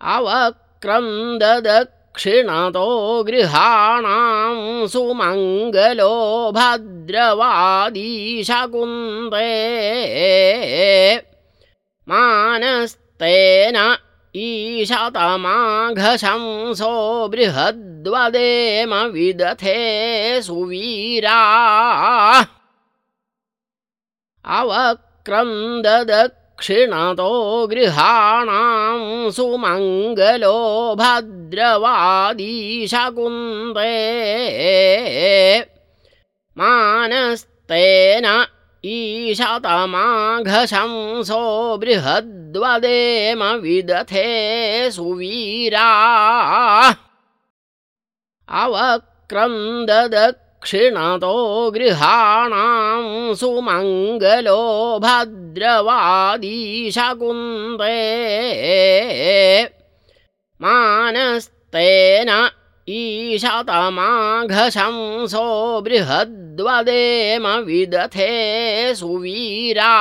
अवक्रन्ददक्षिणतो गृहाणां सुमङ्गलो भद्रवादीशकुन्दे मानस्तेन ईशतमाघशंसो बृहद्वदेम विदथे सुवीरा अवक्रन्ददक्षिणतो गृहाणां सुमङ्गलो भद्रवादीशकुन्दे। मानस्तेन ईशतमाघशंसो बृहद्वदेम विदथे सुवीरा अवक्रन्ददक्षिणतो गृहाणां सुमङ्गलो भद्रवादीशकुन्दे मानस्तेन ईशतमाघशंसो बृहद्वदेम विदथे सुवीरा